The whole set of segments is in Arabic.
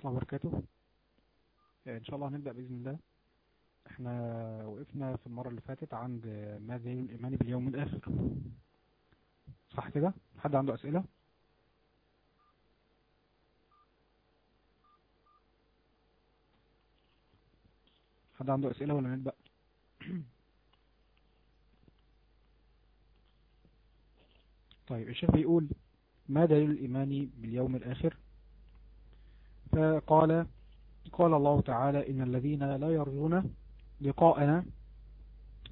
الله وبركاته. إن شاء الله هنبدأ بإذن الله. إحنا وقفنا في المرة اللي فاتت عند ما دليل الإيمان باليوم الآخر صح كده؟ حد عنده أسئلة؟ حد عنده أسئلة ولا نبدأ؟ طيب الشيخ بيقول ما دليل الإيمان باليوم الآخر؟ فقال قال الله تعالى إن الذين لا يرجون لقاءنا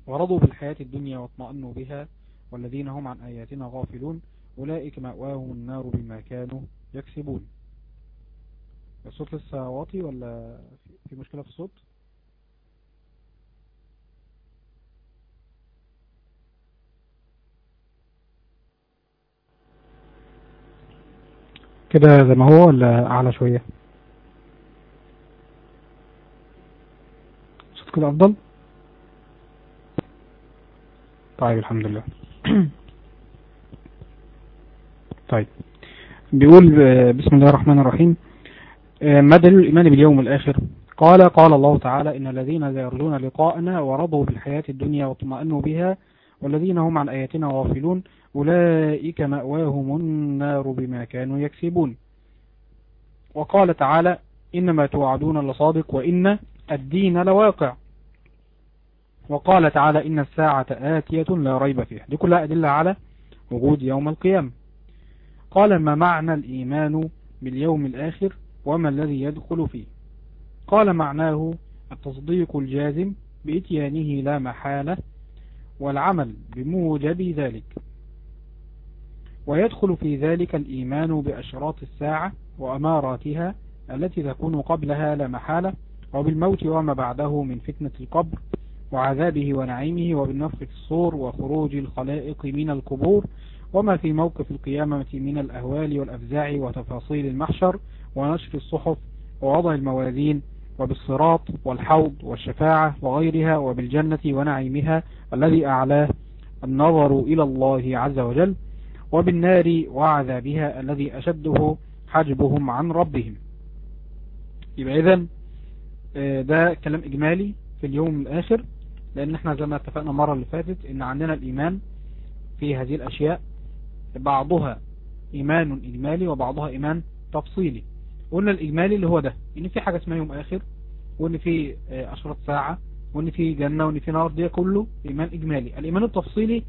ورضوا بالحياة الدنيا واطمأنوا بها والذين هم عن آياتنا غافلون أولئك مأواهم النار بما كانوا يكسبون. الصوت لسه واطي ولا في مشكلة في الصوت؟ كده زي ما هو ولا أعلى شوية؟ كده أفضل. طيب الحمد لله. طيب بيقول بسم الله الرحمن الرحيم. ما دليل الإيمان باليوم الآخر؟ قال قال الله تعالى إن الذين يرجون لقاءنا ورضوا بالحياة الدنيا واطمأنوا بها والذين هم عن آياتنا غافلون. أولئك مأواهم النار بما كانوا يكسبون. وقال تعالى إنما توعدون لصادق وإن الدين لواقع. وقال تعالى إن الساعة آتية لا ريب فيها. دي كلها أدلة على وجود يوم القيامة. قال ما معنى الإيمان باليوم الآخر وما الذي يدخل فيه؟ قال معناه التصديق الجازم بإتيانه لا محالة والعمل بموجب ذلك. ويدخل في ذلك الإيمان بأشراط الساعة وأماراتها التي تكون قبلها لا محالة وبالموت وما بعده من فتنة القبر. وعذابه ونعيمه وبالنفخ في الصور وخروج الخلائق من القبور وما في موقف القيامة من الأهوال والأفزاع وتفاصيل المحشر ونشر الصحف ووضع الموازين وبالصراط والحوض والشفاعة وغيرها وبالجنة ونعيمها الذي أعلاه النظر إلى الله عز وجل وبالنار وعذابها الذي أشده حجبهم عن ربهم. يبقى إذن ده كلام إجمالي في اليوم الآخر. لأن إحنا زي ما اتفقنا المرة اللي فاتت إن عندنا الإيمان في هذه الأشياء بعضها إيمان إجمالي وبعضها إيمان تفصيلي. قلنا الإجمالي اللي هو ده إن في حاجة اسمها يوم آخر وإن في أشرة ساعة وإن في جنة وإن في نار دي كله إيمان إجمالي. الإيمان التفصيلي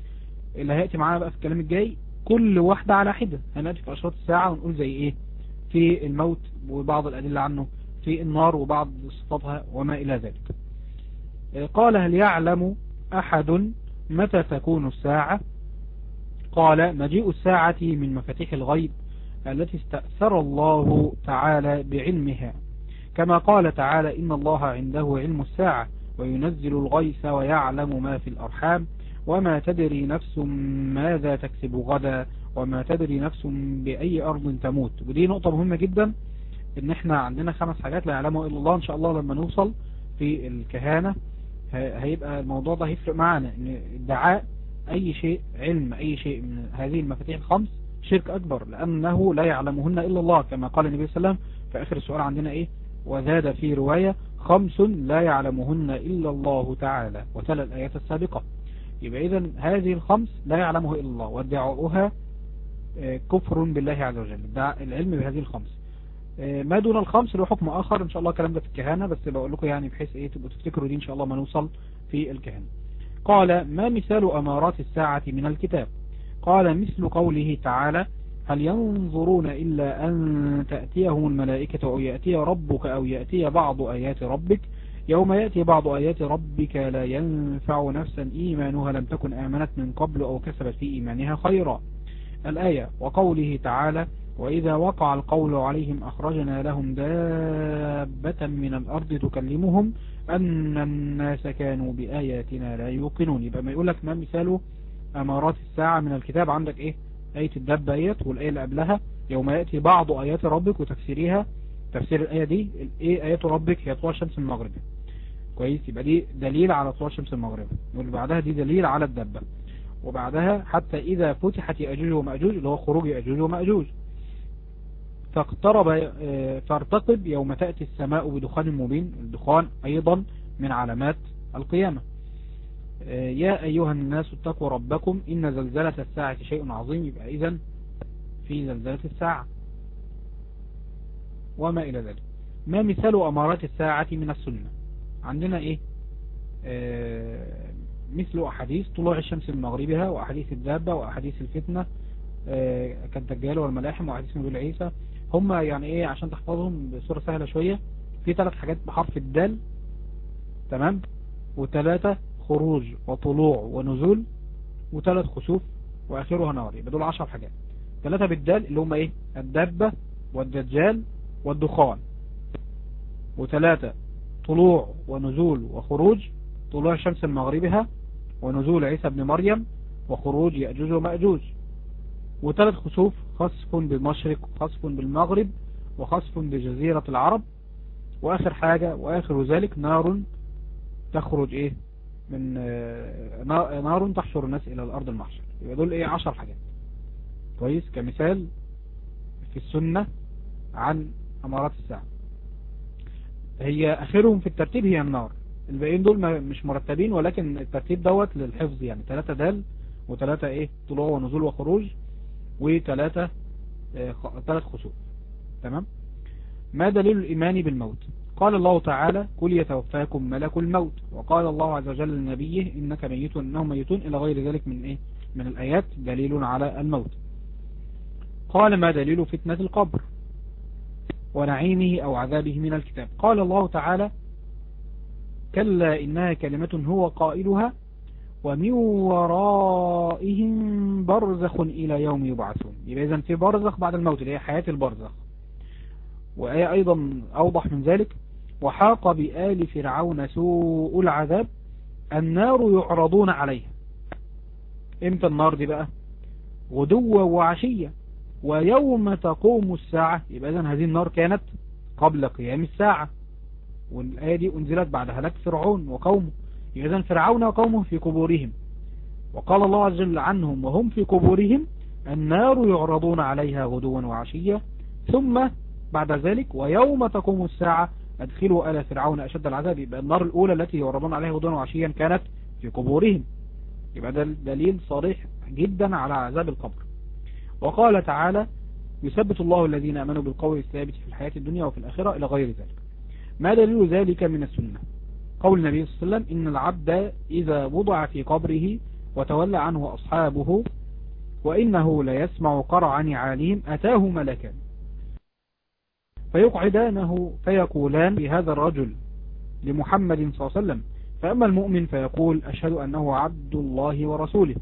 اللي هيأتي معانا بقى في الكلام الجاي كل واحدة على حدة. هنأتي في أشرة الساعة ونقول زي إيه؟ في الموت وبعض الأدلة عنه في النار وبعض صفاتها وما إلى ذلك. قال هل يعلم أحد متى تكون الساعة؟ قال مجيء الساعة من مفاتيح الغيب التي استأثر الله تعالى بعلمها. كما قال تعالى إن الله عنده علم الساعة وينزل الغيث ويعلم ما في الأرحام وما تدري نفس ماذا تكسب غدا وما تدري نفس بأي أرض تموت. ودي نقطة مهمة جدا إن إحنا عندنا خمس حاجات لا يعلمها إلا الله. إن شاء الله لما نوصل في الكهانة هيبقى الموضوع ده هيفرق معانا إن ادعاء أي شيء علم أي شيء من هذه المفاتيح الخمس شرك أكبر لأنه لا يعلمهن إلا الله كما قال النبي صلى الله عليه وسلم في آخر السؤال عندنا إيه؟ وزاد في رواية خمس لا يعلمهن إلا الله تعالى وتلا الآيات السابقة. يبقى اذا هذه الخمس لا يعلمه إلا الله وادعاؤها كفر بالله عز وجل. العلم بهذه الخمس. ما دون الخمس له حكم آخر. إن شاء الله الكلام ده في الكهانة بس بقول لكم يعني بحيث إيه تبقوا تفتكروا دي إن شاء الله ما نوصل في الكهانة. قال ما مثال أمارات الساعة من الكتاب؟ قال مثل قوله تعالى هل ينظرون إلا أن تأتيهم الملائكة أو يأتي ربك أو يأتي بعض آيات ربك؟ يوم يأتي بعض آيات ربك لا ينفع نفسا إيمانها لم تكن آمنت من قبل أو كسبت في إيمانها خيرا. الآية وقوله تعالى وإذا وقع القول عليهم أخرجنا لهم دابة من الأرض تكلمهم أن الناس كانوا بآياتنا لا يوقنون. يبقى ما يقولك ما مثال أمارات الساعة من الكتاب؟ عندك إيه؟ آية الدابة آيات والآية اللي قبلها يوم يأتي بعض آيات ربك وتفسيرها. تفسير الآية دي إيه آيات ربك؟ هي طلوع من المغرب. كويس؟ يبقى دي دليل على طلوع من المغرب. واللي بعدها دي دليل على الدابة وبعدها حتى إذا فتحت يأجوج ومأجوج اللي هو خروج يأجوج ومأجوج. فاقترب آه، فارتقب يوم تأتي السماء بدخان مبين الدخان أيضا من علامات القيامة. آه، يا أيها الناس اتقوا ربكم إن زلزلة الساعة شيء عظيم يبقى إذن في زلزلة الساعة. وما إلى ذلك. ما مثال أمارات الساعة من السنة؟ عندنا إيه؟ آه مثل أحاديث طلوع الشمس من مغربها وأحاديث الدابة وأحاديث الفتنة كالدجال والملاحم وأحاديث نزول عيسى. هم يعني إيه عشان تحفظهم بصورة سهلة شوية. في ثلاث حاجات بحرف الدال. تمام؟ وثلاثة خروج وطلوع ونزول. وثلاث خسوف وآخرها نار. يبقى دول عشر حاجات. ثلاثة بالدال اللي هم إيه؟ الدبة والدجال والدخان. وثلاثة طلوع ونزول وخروج. طلوع الشمس من مغربها ونزول عيسى ابن مريم. وخروج يأجوج ومأجوج. وثلاث خسوف خسف بالمشرق وخسف بالمغرب وخسف بجزيرة العرب. وآخر حاجة وآخر ذلك نار تخرج إيه؟ من نار تحشر الناس إلى الأرض المحشر. يبقى دول إيه؟ عشر حاجات. كويس؟ كمثال في السنة عن أمارات الساعة. هي آخرهم في الترتيب هي النار. الباقيين دول مش مرتبين ولكن الترتيب دوت للحفظ يعني. ثلاثة دال وثلاثة إيه؟ طلوع ونزول وخروج. وثلاثة ثلاث خسوف تمام؟ ما دليل الإيمان بالموت؟ قال الله تعالى كل يتوفاكم ملك الموت وقال الله عز وجل لنبيه إنك ميت إنهم ميتون إلى غير ذلك من إيه؟ من الآيات دليل على الموت. قال ما دليل فتنة القبر ونعيمه أو عذابه من الكتاب قال الله تعالى كلا إنها كلمة هو قائلها ومن ورائهم برزخ إلى يوم يبعثون. يبقى إذن في برزخ بعد الموت اللي هي حياة البرزخ. وآية أيضا أوضح من ذلك. وحاق بآل فرعون سوء العذاب النار يعرضون عليها إمتى النار دي بقى؟ غدوة وعشية. ويوم تقوم الساعة يبقى إذن هذه النار كانت قبل قيام الساعة. والآية دي أنزلت بعد هلاك فرعون وقومه. إذن فرعون وقومه في قبورهم. وقال الله عز وجل عنهم وهم في قبورهم النار يعرضون عليها غدوا وعشية. ثم بعد ذلك ويوم تقوم الساعة أدخلوا آل فرعون أشد العذاب يبقى النار الأولى التي يعرضون عليها غدوا وعشيا كانت في قبورهم. يبقى ده دليل صريح جدا على عذاب القبر. وقال تعالى يثبت الله الذين أمنوا بالقول الثابت في الحياة الدنيا وفي الآخرة إلى غير ذلك. ما دليل ذلك من السنة؟ قول النبي صلى الله عليه وسلم إن العبد إذا وضع في قبره وتولى عنه أصحابه وإنه ليسمع قرع نعالهم أتاه ملكا. فيقعدانه فيقولان بهذا الرجل لمحمد صلى الله عليه وسلم. فأما المؤمن فيقول أشهد أنه عبد الله ورسوله.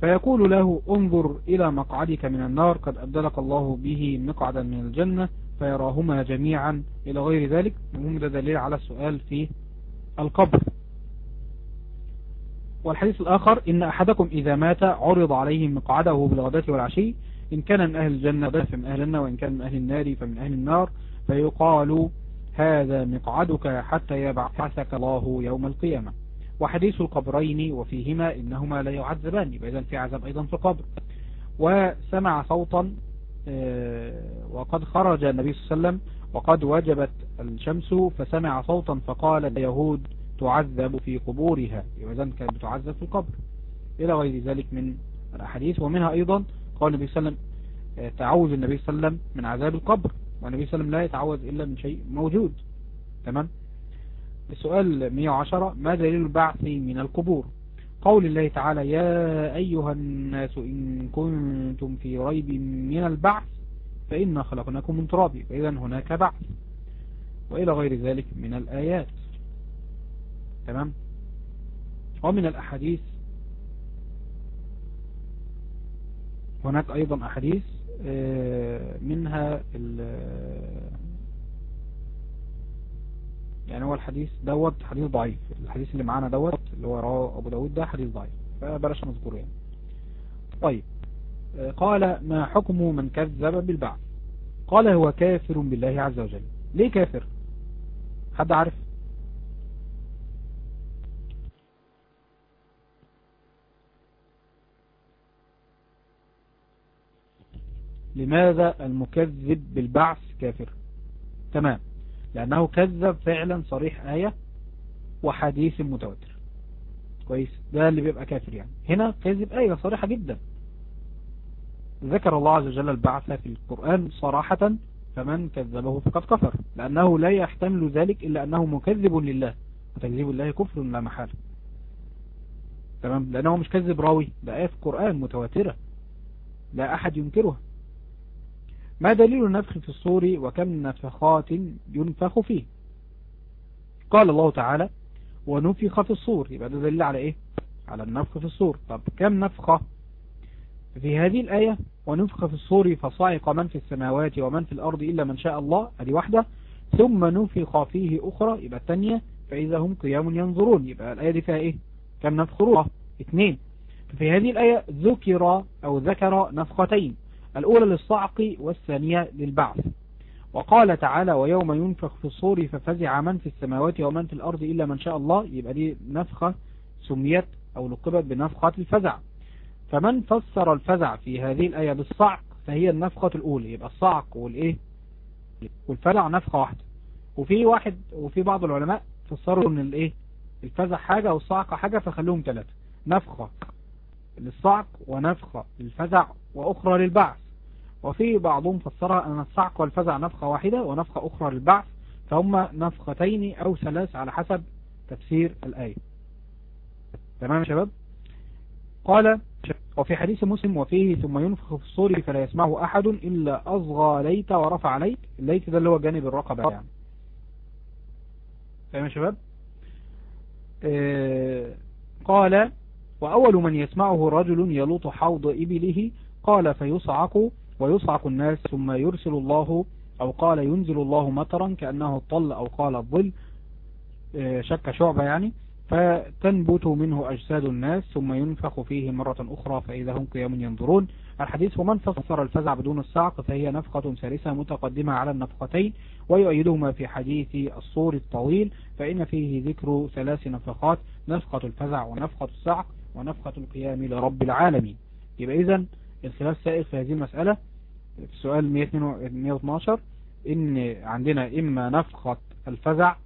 فيقول له انظر إلى مقعدك من النار قد أبدلك الله به مقعدا من الجنة فيراهما جميعا إلى غير ذلك. المهم ده دليل على السؤال في القبر. والحديث الآخر إن أحدكم إذا مات عرض عليه مقعده بالغداة والعشي إن كان من أهل الجنة فمن أهل النار وإن كان من أهل النار فمن أهل النار فيقال هذا مقعدك حتى يبعثك الله يوم القيامة. وحديث القبرين وفيهما إنهما لا يعذبان إذا في عذاب أيضا في القبر. وسمع صوتا وقد خرج النبي صلى الله عليه وسلم وقد وجبت الشمس فسمع صوتا فقال اليهود تعذب في قبورها. إذا كانت بتعذب في القبر. إلى غير ذلك من الأحاديث. ومنها أيضا قال النبي صلى الله عليه وسلم تعوذ النبي صلى الله عليه وسلم من عذاب القبر. والنبي صلى الله عليه وسلم لا يتعوذ إلا من شيء موجود. تمام؟ السؤال 110 ما دليل البعث من القبور؟ قول الله تعالى يا أيها الناس إن كنتم في ريب من البعث فإنا خلقناكم من تراب فإذا هناك بعث وإلى غير ذلك من الآيات. تمام؟ ومن الأحاديث هناك أيضا أحاديث منها يعني هو الحديث دوت حديث ضعيف. الحديث اللي معانا دوت اللي هو رواه أبو داود ده حديث ضعيف. فبلاش نذكره يعني. طيب. قال ما حكم من كذب بالبعث؟ قال هو كافر بالله عز وجل. ليه كافر؟ حد عارف؟ لماذا المكذب بالبعث كافر؟ تمام. لأنه كذب فعلا صريح آية وحديث متواتر. كويس؟ ده اللي بيبقى كافر يعني. هنا كذب آية صريحة جدا. ذكر الله عز وجل البعث في القرآن صراحة فمن كذبه فقد كفر لأنه لا يحتمل ذلك إلا أنه مكذب لله وتكذيب الله كفر لا محالة. تمام؟ لأنه مش كذب راوي ده آية في القرآن متواترة لا أحد ينكرها. ما دليل النفخ في الصور وكم نفخات ينفخ فيه؟ قال الله تعالى ونفخ في الصور. يبقى ده دليل على إيه؟ على النفخ في الصور. طب كم نفخة في هذه الآية؟ ونفخ في الصور فصعق من في السماوات ومن في الأرض إلا من شاء الله. هذه واحدة. ثم نفخ فيه أخرى. يبقى الثانية فإذا هم قيام ينظرون. يبقى الآية دي فيها إيه؟ كم نفخ؟ روح. اثنين. في هذه الآية ذكر أو ذكر نفختين. الأولى للصعق والثانية للبعث. وقال تعالى ويوم ينفخ في الصور ففزع من في السماوات ومن في الأرض إلا من شاء الله. يبقى دي نفخة سميت أو لقبت بنفخة الفزع. فمن فسر الفزع في هذه الآية بالصعق فهي النفخة الأولى. يبقى الصعق والإيه؟ والفزع نفخة واحدة. وفي واحد وفي بعض العلماء فسروا إن الإيه؟ الفزع حاجة والصعق حاجة فخلوهم ثلاثة. نفخة للصعق ونفخة للفزع وأخرى للبعث. وفي بعضهم فسرها أن الصعق والفزع نفخة واحدة ونفخة أخرى للبعث فهم نفختين أو ثلاث على حسب تفسير الآية. تمام يا شباب؟ قال وفي حديث مسلم وفيه ثم ينفخ في الصور فلا يسمعه أحد إلا أصغى ليت ورفع ليت الليت ده اللي هو جانب الرقبة يعني. تمام يا شباب؟ آه قال وأول من يسمعه رجل يلوط حوض إبله قال فيصعق ويصعق الناس ثم يرسل الله أو قال ينزل الله مطرا كأنه الطل أو قال الظل شك شعبة يعني. فتنبت منه أجساد الناس ثم ينفخ فيه مرة أخرى فإذا هم قيام ينظرون. الحديث ومن فسر الفزع بدون الصعق فهي نفخة ثالثة متقدمة على النفختين ويؤيدهما في حديث الصور الطويل فإن فيه ذكر ثلاث نفخات نفخة الفزع ونفخة الصعق ونفخة القيام لرب العالمين. يبقى إذا الخلاف سائل في هذه المسألة في السؤال 112 إن عندنا إما نفخة الفزع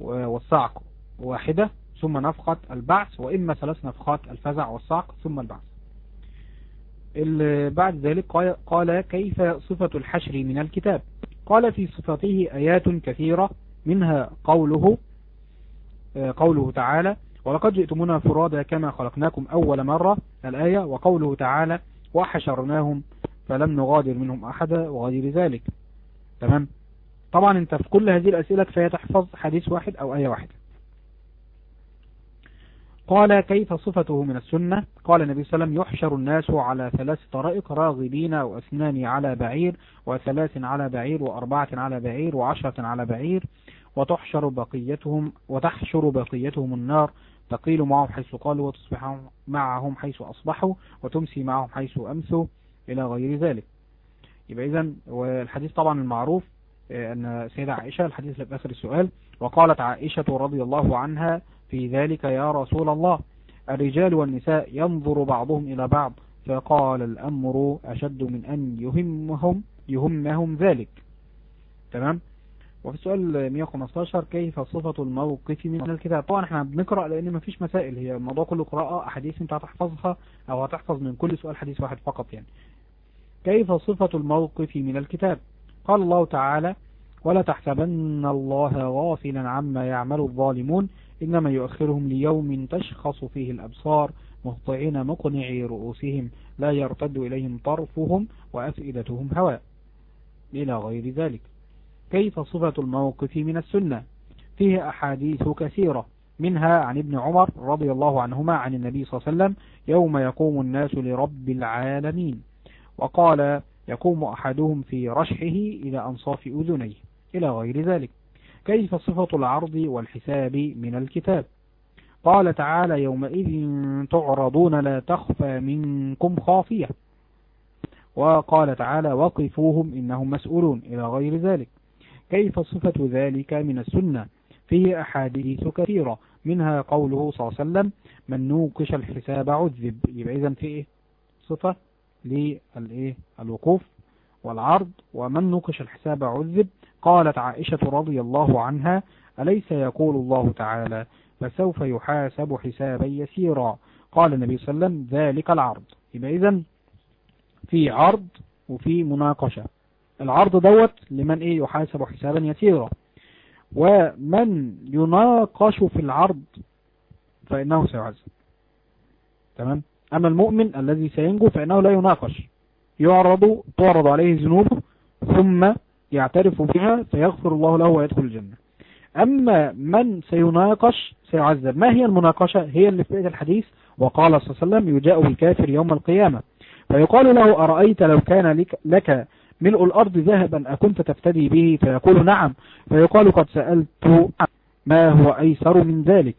والصعق واحدة ثم نفخة البعث وإما ثلاث نفخات الفزع والصعق ثم البعث. بعد ذلك قال كيف صفة الحشر من الكتاب؟ قال في صفته آيات كثيرة منها قوله قوله تعالى ولقد جئتمونا فرادا كما خلقناكم أول مرة الآية وقوله تعالى وحشرناهم فلم نغادر منهم أحدا وغير ذلك. تمام؟ طبعا أنت في كل هذه الأسئلة كفاية تحفظ حديث واحد أو آية واحدة. قال كيف صفته من السنة؟ قال النبي صلى الله عليه وسلم يحشر الناس على ثلاث طرائق راغبين واثنان على بعير وثلاث على بعير وأربعة على بعير وعشرة على بعير وتحشر بقيتهم وتحشر بقيتهم النار تقيل معهم حيث قالوا وتصبح معهم حيث أصبحوا وتمسي معهم حيث أمسوا إلى غير ذلك. يبقى إذن والحديث طبعا المعروف أن سيدة عائشة الحديث في آخر السؤال وقالت عائشة رضي الله عنها في ذلك يا رسول الله الرجال والنساء ينظر بعضهم إلى بعض فقال الأمر أشد من أن يهمهم يهمهم ذلك. تمام؟ وفي السؤال 115 كيف صفة الموقف من الكتاب؟ طبعا إحنا بنقرأ لأن مفيش مسائل هي الموضوع كله قراءة أحاديث أنت هتحفظها أو هتحفظ من كل سؤال حديث واحد فقط يعني. كيف صفة الموقف من الكتاب؟ قال الله تعالى ولا تحسبن الله غافلا عما يعمل الظالمون إنما يؤخرهم ليوم تشخص فيه الأبصار مهطعين مقنعي رؤوسهم لا يرتد إليهم طرفهم وأفئدتهم هواء. إلى غير ذلك. كيف صفة الموقف من السنة؟ فيه أحاديث كثيرة منها عن ابن عمر رضي الله عنهما عن النبي صلى الله عليه وسلم يوم يقوم الناس لرب العالمين. وقال يقوم أحدهم في رشحه إلى أنصاف أذنيه. إلى غير ذلك. كيف صفة العرض والحساب من الكتاب؟ قال تعالى يومئذ تعرضون لا تخفى منكم خافية. وقال تعالى وقفوهم إنهم مسؤولون. إلى غير ذلك. كيف صفة ذلك من السنة؟ فيه أحاديث كثيرة منها قوله صلى الله عليه وسلم من نوقش الحساب عذب. يبقى إذن في إيه؟ صفة للإيه؟ الوقوف والعرض. ومن نقش الحساب عذب؟ قالت عائشة رضي الله عنها أليس يقول الله تعالى فسوف يحاسب حسابا يسيرا؟ قال النبي صلى الله عليه وسلم ذلك العرض. يبقى إذن في عرض وفي مناقشة. العرض دوت لمن إيه يحاسب حسابا يسيرا. ومن يناقش في العرض فإنه سيعذب تمام؟ أما المؤمن الذي سينجو فإنه لا يناقش. يعرض تعرض عليه ذنوبه ثم يعترف بها فيغفر الله له ويدخل الجنة. أما من سيناقش سيعذب ما هي المناقشة؟ هي اللي في الحديث وقال صلى الله عليه وسلم يجاء بالكافر يوم القيامة. فيقال له أرأيت لو كان لك, لك ملء الأرض ذهبا أكنت تفتدي به؟ فيقول نعم. فيقال قد سألت ما هو أيسر من ذلك.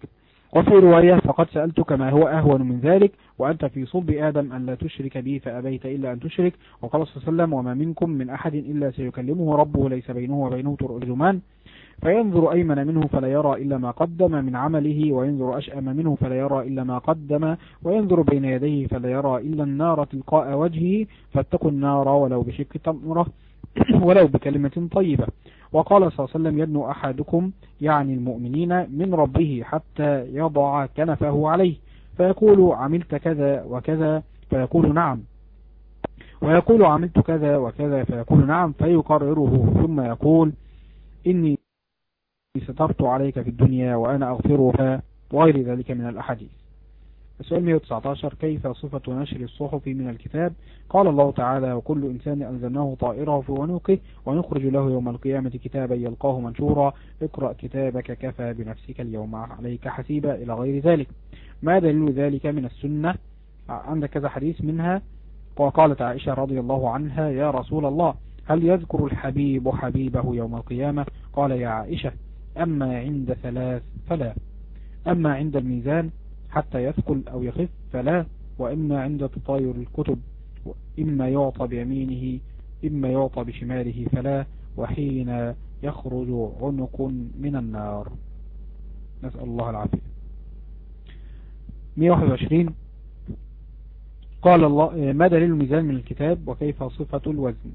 وفي رواية فقد سألتك ما هو أهون من ذلك وأنت في صلب آدم أن لا تشرك بي فأبيت إلا أن تشرك. وقال صلى الله عليه وسلم وما منكم من أحد إلا سيكلمه ربه ليس بينه وبينه ترجمان. فينظر أيمن منه فلا يرى إلا ما قدم من عمله وينظر أشأم منه فلا يرى إلا ما قدم وينظر بين يديه فلا يرى إلا النار تلقاء وجهه فاتقوا النار ولو بشك تمرة ولو بكلمة طيبة. وقال صلى الله عليه وسلم يدنو أحدكم يعني المؤمنين من ربه حتى يضع كنفه عليه فيقول عملت كذا وكذا فيقول نعم. ويقول عملت كذا وكذا فيقول نعم. فيقرره ثم يقول إني سترت عليك في الدنيا وأنا أغفرها وغير ذلك من الأحاديث. السؤال 119 كيف صفة نشر الصحف من الكتاب؟ قال الله تعالى وكل إنسان أنزلناه طائره في عنقه ونخرج له يوم القيامة كتابا يلقاه منشورا اقرأ كتابك كفى بنفسك اليوم عليك حسيبا إلى غير ذلك ما دليل ذلك من السنة؟ عندك كذا حديث منها؟ وقالت عائشة رضي الله عنها يا رسول الله هل يذكر الحبيب حبيبه يوم القيامة؟ قال يا عائشة أما عند ثلاث فلا. أما عند الميزان حتى يثقل أو يخف فلا وإما عند تطاير الكتب إما يعطى بيمينه إما يعطى بشماله فلا وحين يخرج عنق من النار. نسأل الله العافية. 121 قال الله ما دليل الميزان من الكتاب وكيف صفة الوزن؟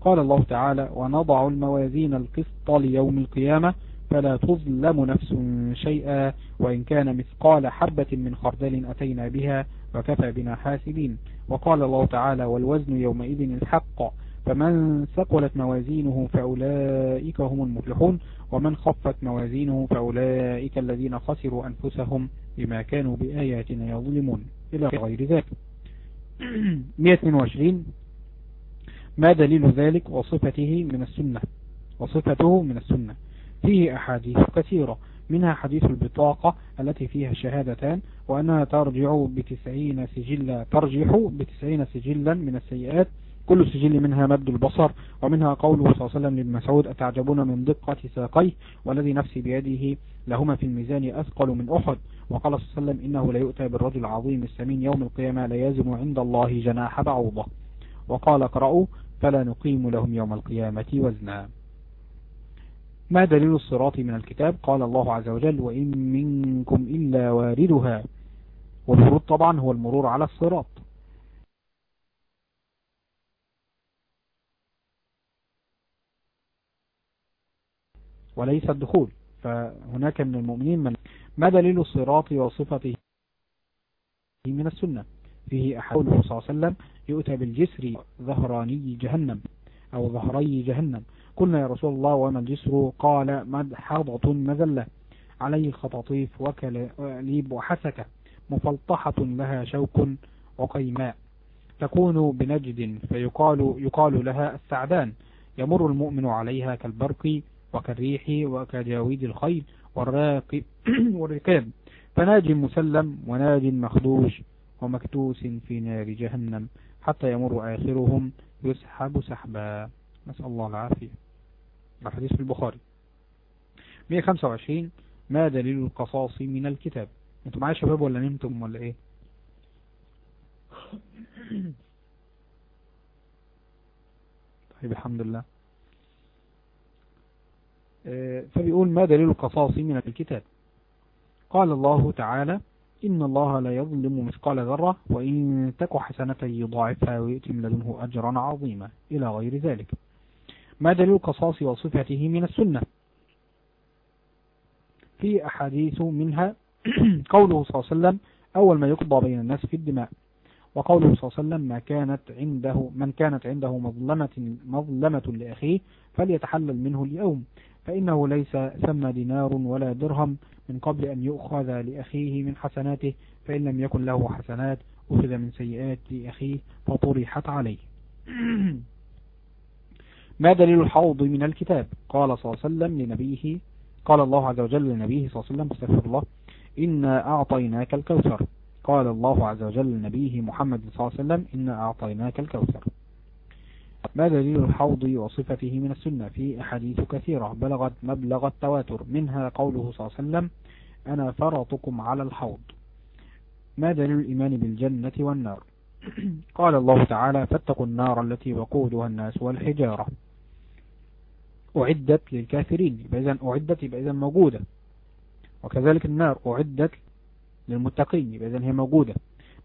قال الله تعالى ونضع الموازين القسط ليوم القيامة فلا تظلم نفس شيئا وإن كان مثقال حبة من خردل أتينا بها وكفى بنا حاسبين. وقال الله تعالى والوزن يومئذ الحق فمن ثقلت موازينه فأولئك هم المفلحون ومن خفت موازينه فأولئك الذين خسروا أنفسهم بما كانوا بآياتنا يظلمون. إلى غير ذلك. 122 ما دليل ذلك وصفته من السنة؟ وصفته من السنة. فيه أحاديث كثيرة منها حديث البطاقة التي فيها شهادتان وأنها ترجع بتسعين سجلا ترجح بتسعين سجلا من السيئات كل سجل منها مد البصر ومنها قوله صلى الله عليه وسلم للمسعود أتعجبون من دقة ساقيه؟ والذي نفسي بيده لهما في الميزان أثقل من أحد. وقال صلى الله عليه وسلم إنه لا يؤتى بالرجل العظيم السمين يوم القيامة لا يزن عند الله جناح بعوضة. وقال اقرأوا فلا نقيم لهم يوم القيامة وزنا. ما دليل الصراط من الكتاب؟ قال الله عز وجل وإن منكم إلا واردها. والورود طبعا هو المرور على الصراط. وليس الدخول. فهناك من المؤمنين من ما دليل الصراط وصفته من السنة؟ فيه أحد صلى الله عليه وسلم يؤتى بالجسر ظهراني جهنم. أو ظهري جهنم. قلنا يا رسول الله وما الجسر؟ قال مدحضة مذلة. عليه خطاطيف وكليب وحسكة. مفلطحة لها شوك وقيماء. تكون بنجد فيقال يقال لها السعدان. يمر المؤمن عليها كالبرق وكالريح وكجاويد الخيل والراقب والركاب فناج مسلم وناج مخدوش ومكتوس في نار جهنم. حتى يمر آخرهم يسحب سحبا. نسأل الله العافية. الحديث في البخاري. 125 ما دليل القصاص من الكتاب؟ أنتم معايا شباب ولا نمتم ولا إيه؟ طيب الحمد لله. آه، فبيقول ما دليل القصاص من الكتاب؟ قال الله تعالى إن الله لا يظلم مثقال ذرة وإن تك حسنة يضاعفها ويؤتي من لدنه أجرا عظيما. إلى غير ذلك. ما دليل القصاص وصفته من السنة؟ في أحاديث منها قوله صلى الله عليه وسلم أول ما يقضى بين الناس في الدماء. وقوله صلى الله عليه وسلم ما كانت عنده من كانت عنده مظلمة مظلمة لأخيه فليتحلل منه اليوم. فإنه ليس ثم دينار ولا درهم من قبل أن يؤخذ لأخيه من حسناته فإن لم يكن له حسنات أخذ من سيئات أخيه فطرحت عليه. ما دليل الحوض من الكتاب؟ قال صلى الله عليه وسلم لنبيه قال الله عز وجل لنبيه صلى الله عليه وسلم استغفر الله إنا أعطيناك الكوثر. قال الله عز وجل لنبيه محمد صلى الله عليه وسلم إنا أعطيناك الكوثر. ما دليل الحوض وصفته من السنة في أحاديث كثيرة؟ بلغت مبلغ التواتر. منها قوله صلى الله عليه وسلم أنا فرطكم على الحوض. ما دليل الإيمان بالجنة والنار؟ قال الله تعالى فاتقوا النار التي وقودها الناس والحجارة. أعدت للكافرين إذا أعدت إذا موجودة. وكذلك النار أعدت للمتقين إذا هي موجودة.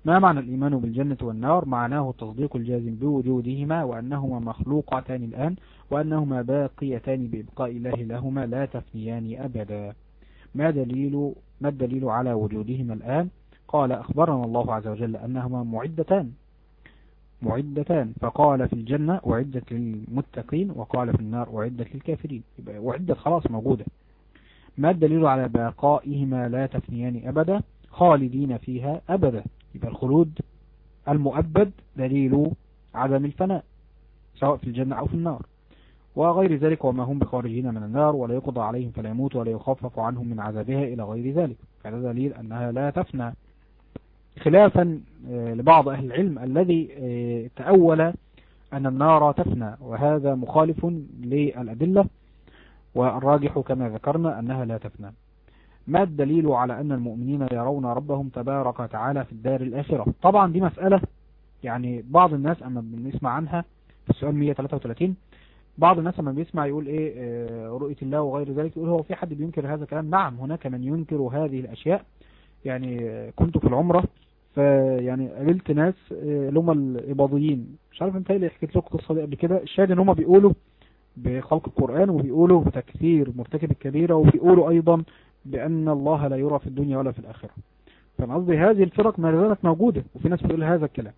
ما معنى الإيمان بالجنة والنار؟ معناه التصديق الجازم بوجودهما وأنهما مخلوقتان الآن وأنهما باقيتان بإبقاء الله لهما لا تفنيان أبدا. ما دليل ما الدليل على وجودهما الآن؟ قال أخبرنا الله عز وجل أنهما معدتان. معدتان. فقال في الجنة أعدت للمتقين وقال في النار أعدت للكافرين. يبقى أعدت خلاص موجودة. ما الدليل على بقائهما لا تفنيان أبدا؟ خالدين فيها أبدا. يبقى الخلود المؤبد دليل عدم الفناء سواء في الجنة أو في النار. وغير ذلك وما هم بخارجين من النار ولا يقضى عليهم فلا يموت ولا يخفف عنهم من عذابها إلى غير ذلك. فهذا دليل أنها لا تفنى. خلافا آه، لبعض أهل العلم الذي آه، تأول أن النار تفنى وهذا مخالف للأدلة. والراجح كما ذكرنا أنها لا تفنى. ما الدليل على أن المؤمنين يرون ربهم تبارك وتعالى في الدار الآخرة؟ طبعا دي مسألة يعني بعض الناس أما بنسمع عنها في السؤال 133 بعض الناس لما بيسمع يقول إيه آه، رؤية الله وغير ذلك يقول هو في حد بينكر هذا الكلام؟ نعم هناك من ينكر هذه الأشياء. يعني كنت في العمرة فيعني قابلت ناس آه، اللي هم الإباضيين. مش عارف أنت اللي حكيت لكم القصة دي قبل كده؟ الشاهد إن هم بيقولوا بخلق القرآن وبيقولوا بتكثير مرتكب الكبيرة وبيقولوا أيضا بأن الله لا يرى في الدنيا ولا في الآخرة. فأنا قصدي هذه الفرق ما زالت موجودة وفي ناس بتقول هذا الكلام.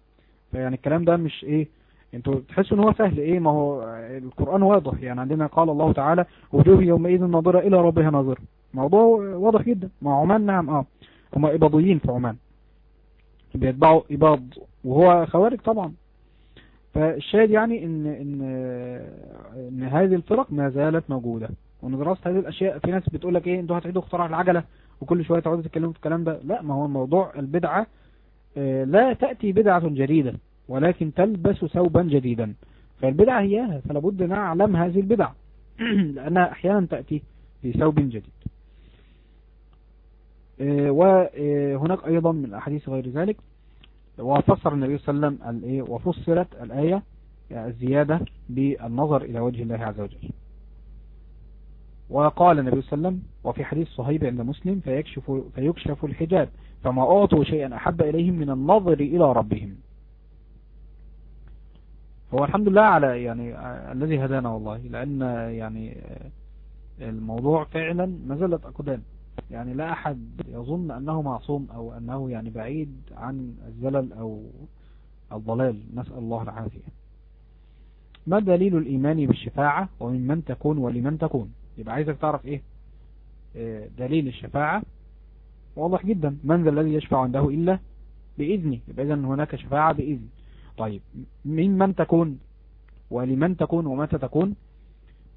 فيعني الكلام ده مش إيه أنتوا تحسوا إن هو سهل. إيه ما هو القرآن واضح. يعني عندنا قال الله تعالى وجوه يومئذ ناظرة إلى ربها ناظرة. موضوع واضح جدا. ما عمان؟ نعم آه. هم إباضيين في عمان. بيتبعوا إباض وهو خوارج طبعا. فالشاهد يعني إن إن إن هذه الفرق ما زالت موجودة. وان دراسة هذه الأشياء. في ناس بتقول لك إيه أنتوا هتعيدوا اختراع العجلة وكل شوية تقعدوا تتكلموا في الكلام ده. لا ما هو موضوع البدعة آه، لا تأتي بدعة جديدة ولكن تلبس ثوبا جديدا. فالبدعة هياها فلا بد نعلم هذه البدع لأنها أحيانا تأتي في ثوب جديد. آه، وهناك أيضا من الأحاديث غير ذلك. وفسر النبي صلى الله عليه وسلم وفسرت الآية الزيادة بالنظر إلى وجه الله عز وجل. وقال النبي صلى الله عليه وسلم وفي حديث صهيب عند مسلم فيكشف, فيكشف الحجاب فما أعطوا شيئا أحب إليهم من النظر إلى ربهم. هو الحمد لله على يعني الذي هدانا والله لأن يعني الموضوع فعلا ما زالت أقدام. يعني لا أحد يظن أنه معصوم أو أنه يعني بعيد عن الزلل أو الضلال. نسأل الله العافية. ما دليل الإيمان بالشفاعة؟ ومن من تكون ولمن تكون؟ يبقى عايزك تعرف إيه؟ دليل الشفاعة. واضح جدا. من ذا الذي يشفع عنده إلا بإذنه. يبقى إذن هناك شفاعة بإذن. طيب من من تكون ولمن تكون ومتى تكون؟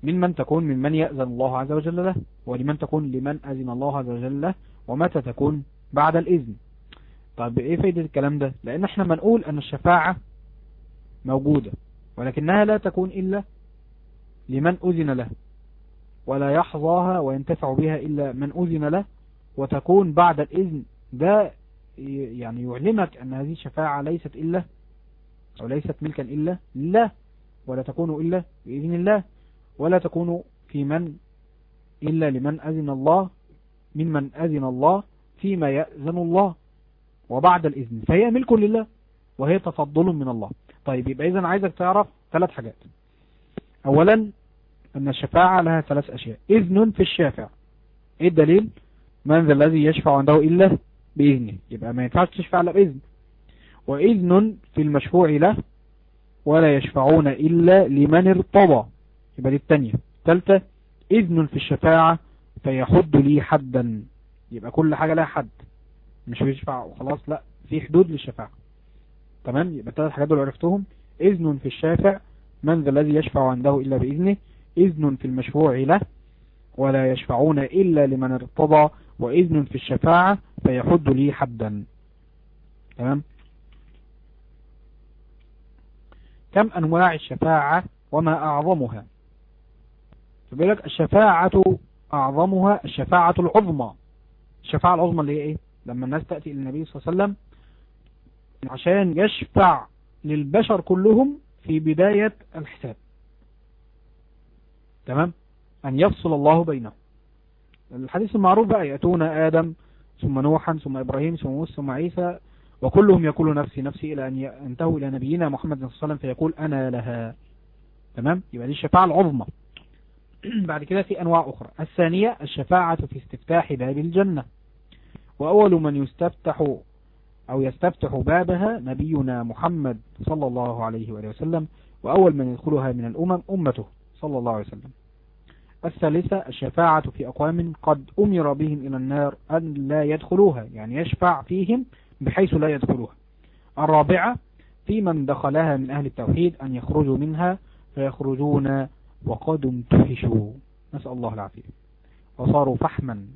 من من تكون؟ من من يأذن الله عز وجل له. ولمن تكون؟ لمن أذن الله عز وجل له. ومتى تكون؟ بعد الإذن. طيب إيه فايدة الكلام ده؟ لأن إحنا ما نقول أن الشفاعة موجودة ولكنها لا تكون إلا لمن أذن له. ولا يحظاها وينتفع بها إلا من أذن له وتكون بعد الإذن ده يعني يعلمك أن هذه الشفاعة ليست إلا أو ليست ملكا إلا لله ولا تكون إلا بإذن الله ولا تكون في من إلا لمن أذن الله ممن أذن الله فيما يأذن الله وبعد الإذن. فهي ملك لله وهي تفضل من الله. طيب يبقى إذا عايزك تعرف ثلاث حاجات. أولا أن الشفاعة لها ثلاث أشياء. إذن في الشافع. إيه الدليل؟ من ذا الذي يشفع عنده إلا بإذنه. يبقى ما ينفعش تشفع إلا بإذن. وإذن في المشفوع له ولا يشفعون إلا لمن ارتضى. يبقى دي الثانية ثالثة إذن في الشفاعة فيحد لي حدا. يبقى كل حاجة لها حد. مش يشفع وخلاص لا في حدود للشفاعة. تمام؟ يبقى الثلاث حاجات دول عرفتهم. إذن في الشافع من ذا الذي يشفع عنده إلا بإذنه. إذن في المشفوع له ولا يشفعون إلا لمن ارتضى وإذن في الشفاعة فيحد لي حدا. تمام؟ كم أنواع الشفاعة وما أعظمها؟ فبيقول لك الشفاعة أعظمها الشفاعة العظمى. الشفاعة العظمى اللي هي إيه؟ لما الناس تأتي إلى النبي صلى الله عليه وسلم عشان يشفع للبشر كلهم في بداية الحساب. تمام؟ أن يفصل الله بينهم. الحديث المعروف بقى يأتون آدم ثم نوحا ثم إبراهيم ثم موسى ثم عيسى وكلهم يقول نفسي نفسي إلى أن ينتهوا إلى نبينا محمد صلى الله عليه وسلم فيقول أنا لها. تمام؟ يبقى دي الشفاعة العظمى. بعد كده في أنواع أخرى. الثانية الشفاعة في استفتاح باب الجنة. وأول من يستفتح أو يستفتح بابها نبينا محمد صلى الله عليه وآله وسلم وأول من يدخلها من الأمم أمته. صلى الله عليه وسلم. الثالثة الشفاعة في أقوام قد أمر بهم إلى النار أن لا يدخلوها يعني يشفع فيهم بحيث لا يدخلوها. الرابعة في من دخلها من أهل التوحيد أن يخرجوا منها فيخرجون وقد انتهشوا نسأل الله العافية. وصاروا فحما.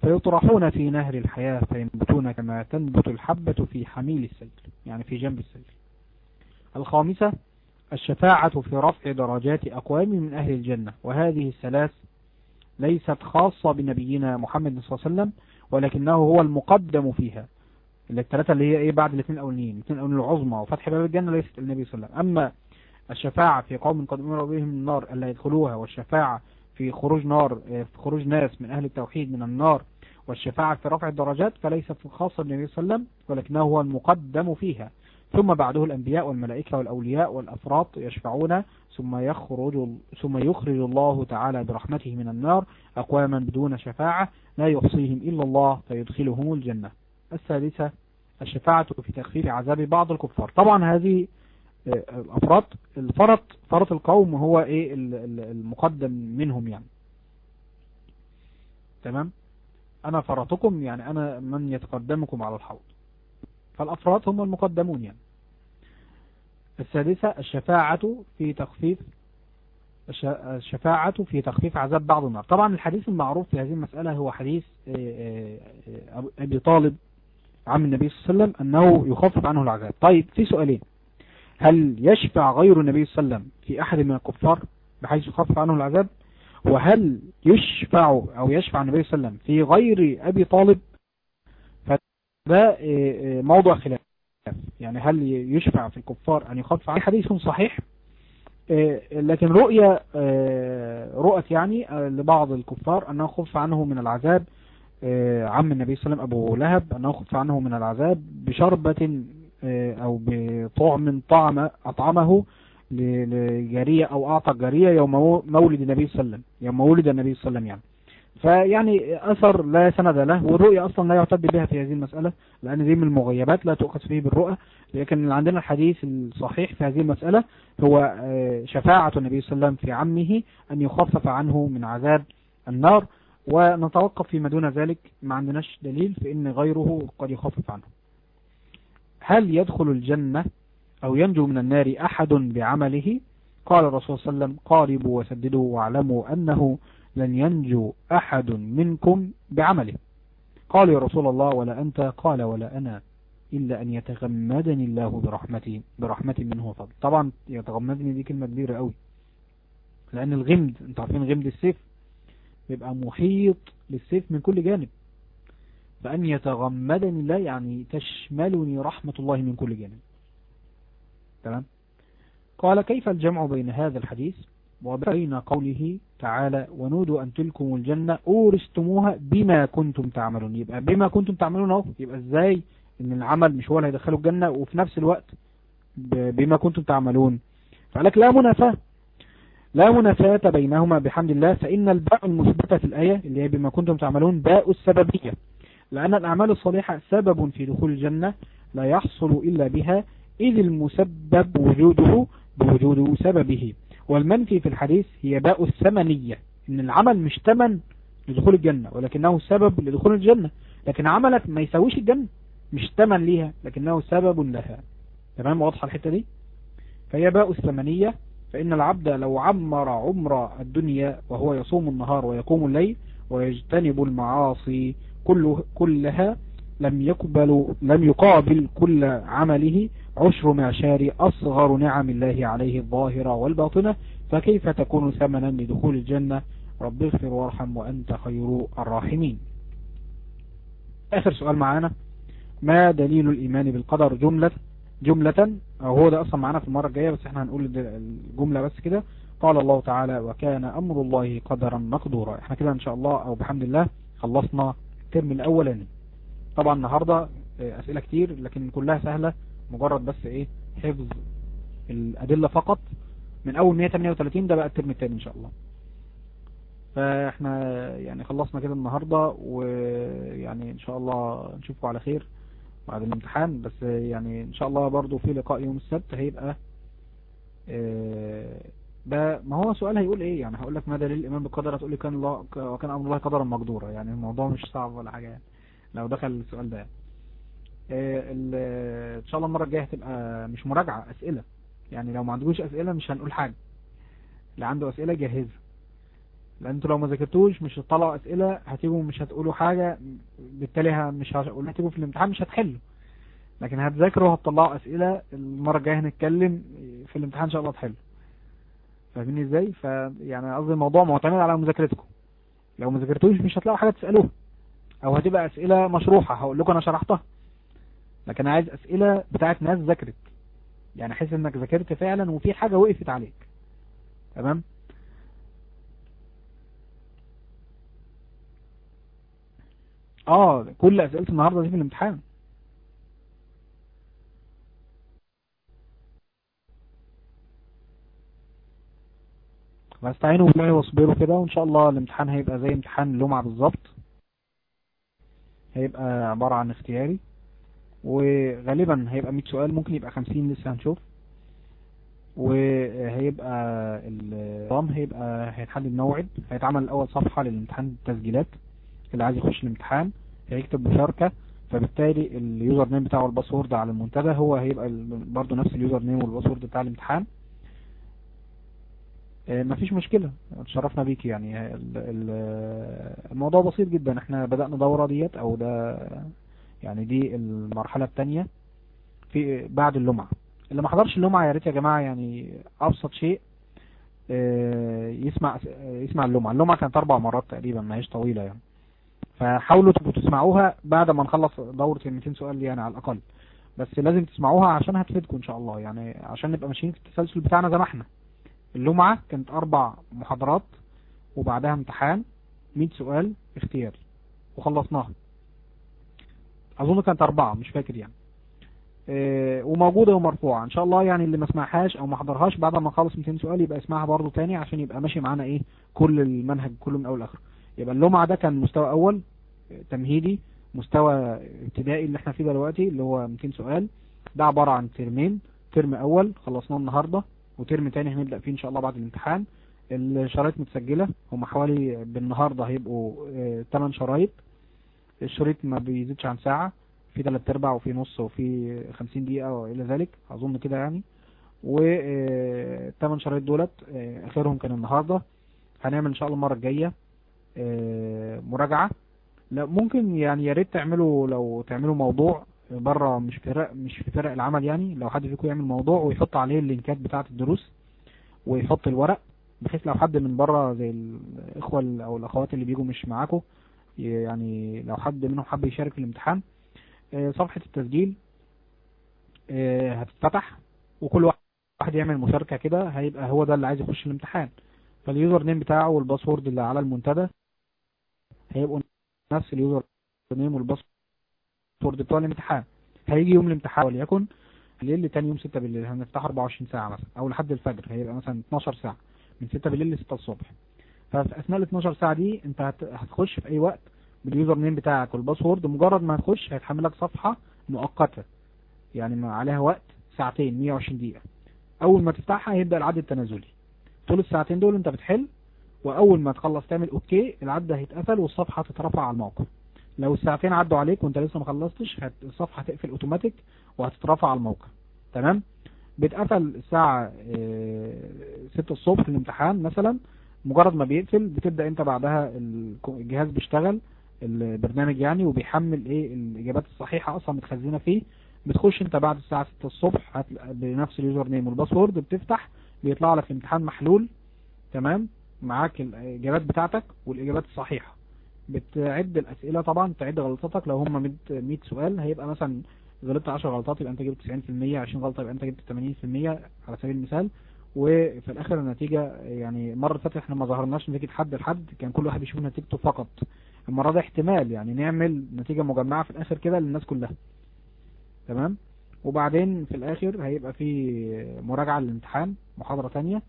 فيطرحون في نهر الحياة فينبتون كما تنبت الحبة في حميل السيل يعني في جنب السيل. الخامسة الشفاعة في رفع درجات أقوام من أهل الجنة وهذه الثلاث ليست خاصة بنبينا محمد صلى الله عليه وسلم ولكنه هو المقدم فيها. الثلاثة اللي هي إيه بعد الاثنين الاولين الاثنين الاولين العظمى وفتح باب الجنة ليست النبي صلى الله عليه وسلم. أما الشفاعة في قوم قد امروا بهم النار ألا يدخلوها والشفاعة في خروج نار في خروج ناس من أهل التوحيد من النار والشفاعة في رفع الدرجات فليست خاصة بالنبي صلى الله عليه وسلم ولكنه هو المقدم فيها. ثم بعده الأنبياء والملائكة والأولياء والأفراط يشفعون ثم يخرج ثم يخرج الله تعالى برحمته من النار أقواما بدون شفاعة لا يحصيهم إلا الله فيدخلهم الجنة. الثالثة الشفاعة في تخفيف عذاب بعض الكفار. طبعا هذه الأفراط الفرط فرط القوم هو إيه؟ المقدم منهم يعني. تمام؟ أنا فرطكم يعني أنا من يتقدمكم على الحوض. فالأفراد هم المقدمون يعني. السادسة الشفاعة في تخفيف الشفاعة في تخفيف عذاب بعض النار. طبعا الحديث المعروف في هذه المسألة هو حديث أبي طالب عم النبي صلى الله عليه وسلم أنه يخفف عنه العذاب. طيب في سؤالين. هل يشفع غير النبي صلى الله عليه وسلم في أحد من الكفار بحيث يخفف عنه العذاب؟ وهل يشفع أو يشفع النبي صلى الله عليه وسلم في غير أبي طالب ده موضوع خلاف. يعني هل يشفع في الكفار أن يخفف عنه حديث صحيح لكن رؤية رؤت يعني لبعض الكفار أنه خف عنه من العذاب عم النبي صلى الله عليه وسلم أبو لهب أنه خف عنه من العذاب بشربة أو بطعم طعم أطعمه لجارية أو أعطى الجارية يوم مولد النبي صلى الله عليه وسلم يوم ولد النبي صلى الله عليه وسلم يعني. فيعني أثر لا سند له والرؤية أصلا لا يعتد بها في هذه المسألة لأن دي من المغيبات لا تؤخذ فيه بالرؤى لكن عندنا الحديث الصحيح في هذه المسألة هو شفاعة النبي صلى الله عليه وسلم في عمه أن يخفف عنه من عذاب النار ونتوقف فيما دون ذلك ما عندناش دليل في أن غيره قد يخفف عنه. هل يدخل الجنة أو ينجو من النار أحد بعمله؟ قال الرسول صلى الله عليه وسلم قاربوا وسددوا واعلموا أنه لن ينجو أحد منكم بعمله. قال يا رسول الله ولا أنت؟ قال ولا أنا إلا أن يتغمدني الله برحمته برحمة منه وفضل. طبعا يتغمدني دي كلمة كبيرة قوي. لأن الغمد انت عارفين غمد السيف؟ بيبقى محيط للسيف من كل جانب. فأن يتغمدني الله يعني تشملني رحمة الله من كل جانب. تمام؟ قال كيف الجمع بين هذا الحديث؟ وبين قوله تعالى ونودوا أن تلكم الجنة أورستموها بما كنتم تعملون. يبقى بما كنتم تعملون أهو يبقى إزاي إن العمل مش هو اللي هيدخله الجنة وفي نفس الوقت بما كنتم تعملون. فقالك لا منافاة لا منافاة بينهما بحمد الله فإن الباء المثبتة في الآية اللي هي بما كنتم تعملون باء السببية لأن الأعمال الصالحة سبب في دخول الجنة لا يحصل إلا بها إذ المسبب وجوده بوجود سببه. والمنفي في الحديث هي باء الثمنية إن العمل مش ثمن لدخول الجنة ولكنه سبب لدخول الجنة لكن عملك ما يساويش الجنة مش ثمن ليها لكنه سبب لها. تمام؟ واضحة الحتة دي؟ فهي باء الثمنية فإن العبد لو عمر عمر الدنيا وهو يصوم النهار ويقوم الليل ويجتنب المعاصي كله كلها لم يقبل لم يقابل كل عمله عشر معشار أصغر نعم الله عليه الظاهرة والباطنة فكيف تكون ثمنا لدخول الجنة؟ رب اغفر وارحم وأنت خير الراحمين. آخر سؤال معانا. ما دليل الإيمان بالقدر؟ جملة جملة هو ده أصلا معانا في المرة الجاية بس إحنا هنقول الجملة بس كده. قال الله تعالى وكان أمر الله قدرا مقدورا. إحنا كده إن شاء الله أو بحمد الله خلصنا الترم الأولاني. طبعا النهاردة أسئلة كتير لكن كلها سهلة. مجرد بس إيه حفظ الأدلة فقط. من أول 138 ده بقى الترم التاني إن شاء الله. فإحنا يعني خلصنا كده النهاردة ويعني إن شاء الله نشوفكم على خير بعد الامتحان. بس يعني إن شاء الله برضو في لقاء يوم السبت هيبقى ده ما هو سؤال هيقول إيه؟ يعني هقول لك ما دليل الايمان بالقدر هتقول لي كان الله وكان أمر الله قدرا مقدورا. يعني الموضوع مش صعب ولا حاجة يعني. لو دخل السؤال ده إن شاء الله المرة الجاية هتبقى مش مراجعة أسئلة. يعني لو ما عندكوش أسئلة مش هنقول حاجة. اللي عنده أسئلة جهزها لأن أنتوا لو ما ذاكرتوش مش هتطلعوا أسئلة هتيجوا مش هتقولوا حاجة بالتالي مش هقول هتيجوا في الامتحان مش هتحلوا. لكن هتذاكروا وهتطلعوا أسئلة المرة الجاية هنتكلم في الامتحان إن شاء الله تحلوا. فاهمين إزاي؟ فيعني قصدي الموضوع معتمد على مذاكرتكم. لو ما ذاكرتوش مش هتلاقوا حاجة تسألوها. أو هتبقى أسئلة مشروحة هقول لكم أنا شرحتها. لكن عايز أسئلة بتاعت ناس ذاكرت. يعني أحس إنك ذاكرت فعلا وفي حاجة وقفت عليك. تمام؟ آه كل أسئلة النهاردة دي في الامتحان. فاستعينوا بالله واصبروا كده وإن شاء الله الامتحان هيبقى زي امتحان اللمعة بالظبط. هيبقى عبارة عن اختياري. وغالبا هيبقى 100 سؤال ممكن يبقى 50 لسه هنشوف. وهيبقى النظام هيبقى هيتحدد موعد هيتعمل الأول صفحة للامتحان التسجيلات اللي عايز يخش الامتحان هيكتب مشاركة. فبالتالي ال username بتاعه ال password على المنتدى هو هيبقى برضه نفس ال username وال password بتاع الامتحان. مفيش مشكلة. تشرفنا بيك يعني. الموضوع بسيط جدا. إحنا بدأنا دورة ديت أو ده يعني دي المرحلة التانية في بعد اللمعة. اللي ما حضرش اللمعة يا ريت يا جماعة يعني أبسط شيء يسمع يسمع اللمعة. اللمعة كانت أربع مرات تقريبا ما هيش طويلة يعني. فحاولوا تبقوا تسمعوها بعد ما نخلص دورة ال 200 سؤال يعني على الأقل. بس لازم تسمعوها عشان هتفيدكم إن شاء الله. يعني عشان نبقى ماشيين في التسلسل بتاعنا زي ما إحنا. اللمعة كانت أربع محاضرات وبعدها امتحان 100 سؤال اختياري وخلصناها. أظن كانت أربعة مش فاكر يعني. آه وموجودة ومرفوعة. إن شاء الله يعني اللي ما سمعهاش أو ما حضرهاش بعد ما نخلص 200 سؤال يبقى اسمعها برضو تاني عشان يبقى ماشي معانا إيه كل المنهج كله من أول لآخر. يبقى اللمعة ده كان مستوى أول تمهيدي مستوى ابتدائي اللي إحنا فيه دلوقتي اللي هو 200 سؤال. ده عبارة عن ترمين ترم أول خلصناه النهاردة وترم تاني هنبدأ فيه إن شاء الله بعد الامتحان. الشرايط متسجلة هم حوالي بالنهاردة هيبقوا آه 8 شرايط. الشريط ما بيزيدش عن ساعة في 3 أرباع وفي نص وفي 50 دقيقة وإلى ذلك أظن كده يعني. و آه 8 شرايط دولت آه آخرهم كان النهاردة. هنعمل إن شاء الله المرة الجاية مراجعة. لا ممكن يعني يا ريت تعملوا لو تعملوا موضوع بره مش فرق مش في فرق العمل يعني لو حد فيكم يعمل موضوع ويحط عليه اللينكات بتاعة الدروس ويحط الورق بحيث لو حد من بره زي الإخوة أو الأخوات اللي بيجوا مش معاكم يعني لو حد منهم حب يشارك في الامتحان صفحة التسجيل هتتفتح وكل واحد يعمل مشاركة كده هيبقى هو ده اللي عايز يخش الامتحان. فال username بتاعه وال password اللي على المنتدى هيبقوا نفس ال username وال password بتوع الامتحان. هيجي يوم الامتحان وليكن الليل تاني يوم 6 بالليل هنفتح 24 ساعة مثلا أو لحد الفجر هيبقى مثلا 12 ساعة من 6 بالليل ل 6 الصبح. ففي أثناء ال 12 ساعة دي أنت هتخش في أي وقت بال username بتاعك وال password مجرد ما هتخش هيتحمل لك صفحة مؤقتة يعني عليها وقت ساعتين 120 دقيقة. أول ما تفتحها هيبدأ العد التنازلي. طول الساعتين دول أنت بتحل وأول ما تخلص تعمل أوكي العد هيتقفل والصفحة تترفع على الموقع. لو الساعتين عدوا عليك وأنت لسه ما خلصتش الصفحة هتقفل أوتوماتيك وهتترفع على الموقع. تمام؟ بتقفل الساعة 6 الصبح الامتحان مثلا مجرد ما بيقفل بتبدأ انت بعدها الجهاز بيشتغل البرنامج يعني وبيحمل إيه الإجابات الصحيحة أصلا متخزنة فيه. بتخش انت بعد الساعة 6 الصبح بنفس ال username وال password بتفتح بيطلع لك الامتحان محلول تمام؟ معاك الإجابات بتاعتك والإجابات الصحيحة. بتعد الأسئلة طبعا تعد غلطاتك. لو هم 100 سؤال هيبقى مثلا غلطت 10 غلطات يبقى انت جبت 90% 20 غلطة يبقى انت جبت 80% على سبيل المثال. وفي الآخر النتيجة يعني اللي فاتت إحنا ما ظهرناش نتيجة حد لحد كان كل واحد يشوف نتيجته فقط. المرة دي احتمال يعني نعمل نتيجة مجمعة في الآخر كده للناس كلها. تمام؟ وبعدين في الآخر هيبقى في مراجعة للامتحان محاضرة تانية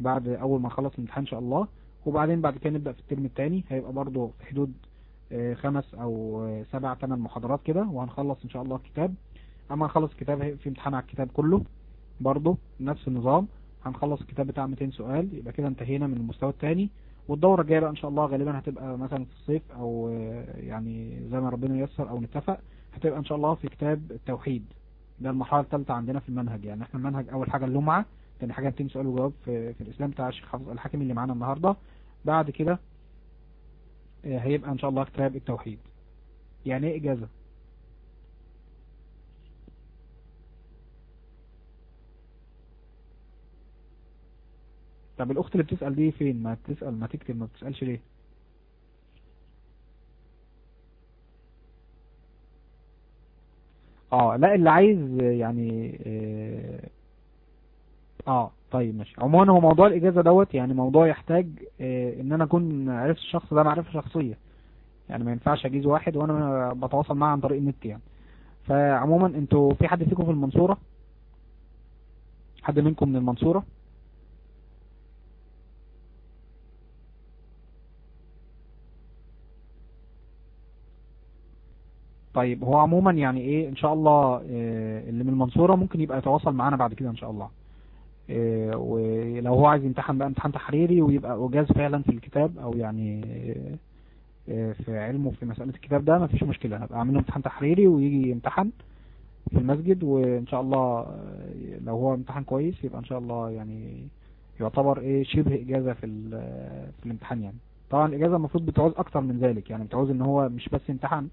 بعد أول ما نخلص الامتحان إن شاء الله. وبعدين بعد كده نبدأ في الترم التاني هيبقى برضه في حدود خمس أو سبع ثمان محاضرات كده وهنخلص إن شاء الله الكتاب أما نخلص الكتاب في امتحان على الكتاب كله برضه نفس النظام. هنخلص الكتاب بتاع 200 سؤال يبقى كده انتهينا من المستوى الثاني والدورة الجاية بقى إن شاء الله غالبا هتبقى مثلا في الصيف أو يعني زي ما ربنا ييسر أو نتفق هتبقى إن شاء الله في كتاب التوحيد. ده المرحلة الثالثة عندنا في المنهج. يعني إحنا المنهج أول حاجة اللمعة تاني حاجة 200 سؤال وجواب في, في الإسلام. بتاع الشيخ حافظ الحكمي اللي معانا النهاردة. بعد كده هيبقى إن شاء الله كتاب التوحيد. يعني إيه إجازة؟ طب الأخت اللي بتسأل دي فين؟ ما تسأل ما تكتب ما بتسألش ليه؟ آه لا اللي عايز يعني آه, آه طيب ماشي. عموما هو موضوع الإجازة دوت يعني موضوع يحتاج آه إن أنا أكون عرفت الشخص ده معرفة شخصية. يعني ما ينفعش أجيز واحد وأنا بتواصل معاه عن طريق النت يعني. فعموما أنتوا في حد فيكم في المنصورة؟ حد منكم من المنصورة؟ طيب هو عموما يعني إيه إن شاء الله إيه اللي من المنصورة ممكن يبقى يتواصل معانا بعد كده إن شاء الله. إيه ولو هو عايز يمتحن بقى امتحان تحريري ويبقى أجاز فعلا في الكتاب أو يعني إيه في علمه في مسألة الكتاب ده مفيش مشكلة. هبقى أعمل له امتحان تحريري ويجي يمتحن في المسجد وإن شاء الله لو هو امتحان كويس يبقى إن شاء الله يعني يعتبر إيه شبه إجازة في في الامتحان يعني. طبعا الإجازة المفروض بتعوز أكتر من ذلك يعني بتعوز إن هو مش بس امتحان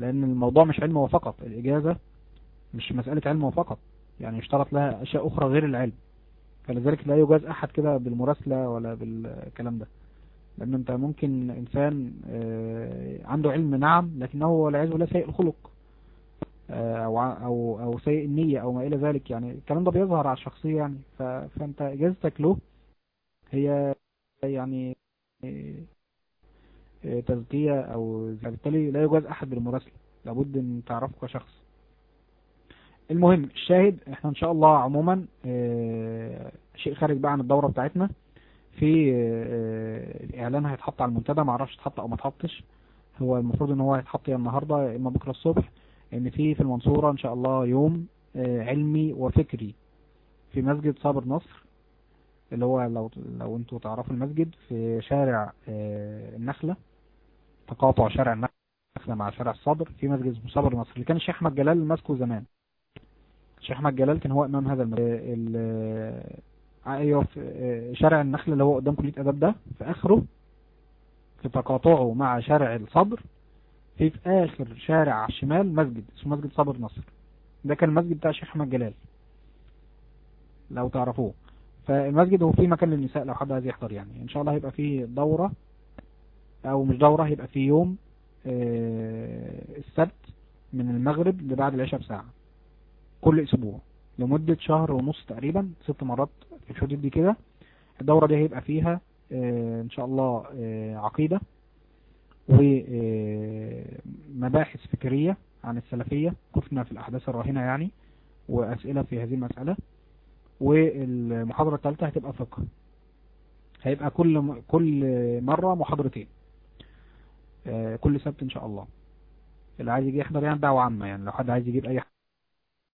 لأن الموضوع مش علم وفقط الإجازة مش مسألة علم فقط يعني يشترط لها أشياء أخرى غير العلم. فلذلك لا يجاز أحد كده بالمراسلة ولا بالكلام ده. لأن أنت ممكن إنسان عنده علم نعم لكنه والعياذ بالله سيء الخلق أو أو أو سيء النية أو ما إلى ذلك. يعني الكلام ده بيظهر على الشخصية يعني. فأنت إجازتك له هي يعني تزكية أو بالتالي لا يجاز أحد بالمراسلة. لابد أن تعرفه كشخص. المهم الشاهد إحنا إن شاء الله عموما شيء خارج بقى عن الدورة بتاعتنا. في الإعلان هيتحط على المنتدى ما أعرفش اتحط أو ما اتحطش. هو المفروض إن هو هيتحط يا النهاردة يا إما بكرة الصبح إن في في المنصورة إن شاء الله يوم علمي وفكري في مسجد صابر نصر. اللي هو لو لو أنتوا تعرفوا المسجد في شارع النخلة. تقاطع شارع النخلة مع شارع الصبر في مسجد صابر نصر اللي كان الشيخ أحمد جلال ماسكه زمان. الشيخ أحمد جلال كان هو إمام هذا المسجد. أيوه في شارع النخلة اللي هو قدام كلية أداب ده في آخره في تقاطعه مع شارع الصبر في في آخر شارع على الشمال مسجد اسمه مسجد صابر نصر ده كان المسجد بتاع الشيخ أحمد جلال. لو تعرفوه. فالمسجد هو فيه مكان للنساء لو حد عايز يحضر يعني. إن شاء الله هيبقى فيه دورة أو مش دورة هيبقى فيه يوم السبت من المغرب لبعد العشاء بساعة. كل أسبوع لمدة شهر ونص تقريبا ست مرات في الحدود دي كده. الدورة دي هيبقى فيها آه، إن شاء الله آه، عقيدة ومباحث فكرية عن السلفية كفنا في الأحداث الراهنة يعني وأسئلة في هذه المسألة. والمحاضرة الثالثة هتبقى فقه. هيبقى كل كل مرة محاضرتين. آه، كل سبت إن شاء الله. اللي عايز يجي يحضر يعني دعوة عامة يعني لو حد عايز يجيب أي